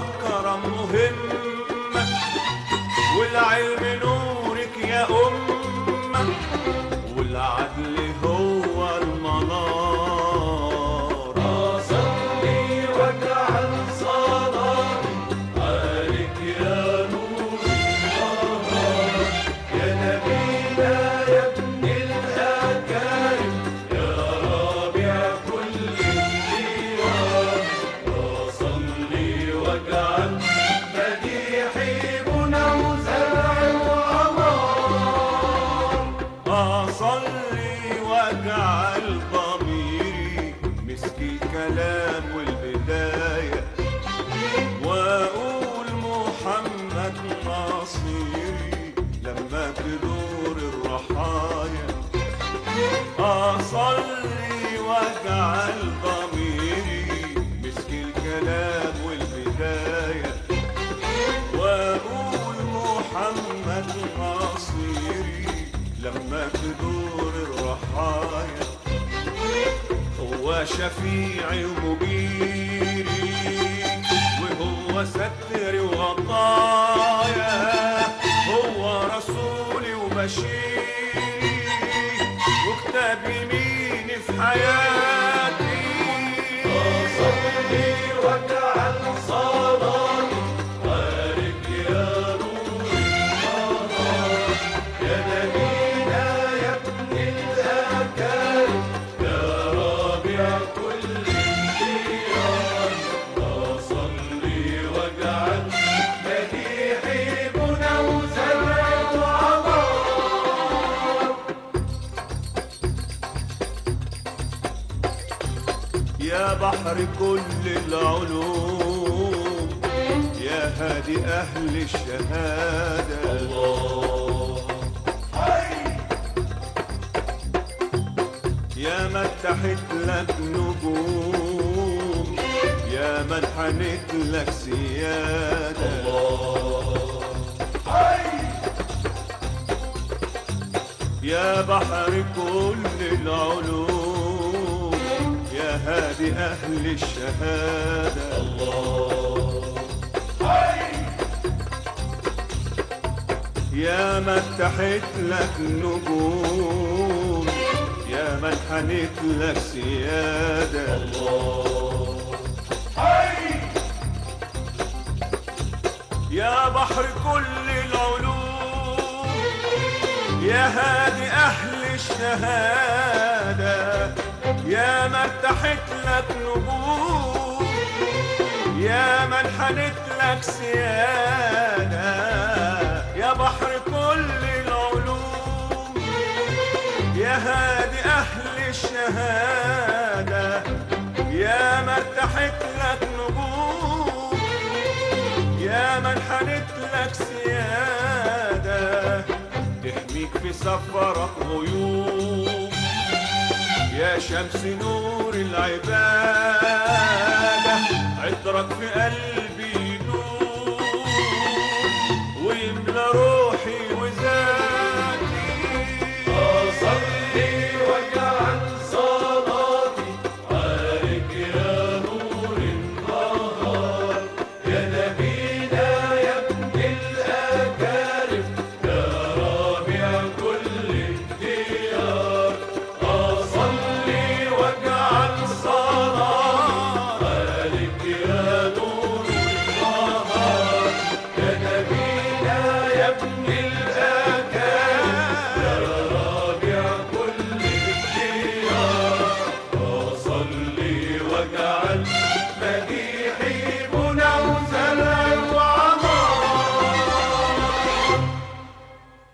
आपका الكلام والبداية. وأقول محمد نصيري لما تدور الرحايا. أصلي واجعل ضميري مسك الكلام والبداية. وأقول محمد نصيري لما تدور هو شفيعي ومجيري وهو ستري وغطايا هو رسولي وبشيري وكتاب يميني في حياتي يا بحر كل العلوم يا هادي أهل الشهادة. يا من تحت لك نجوم يا من حنت لك سيادة. يا بحر كل العلوم. هادي أهل الشهادة. يا من تحت لك نجوم يا من حنت لك سيادة. يا بحر كل العلوم يا هادي أهل الشهادة. يا من تحت لك نجوم يا من حنت لك سيادة يا بحر كل العلوم يا هادي أهل الشهادة يا من تحت لك نجوم يا من حنت لك سيادة. تحميك في سفرك غيوم. شمس نور العبادة عطرك في قلبي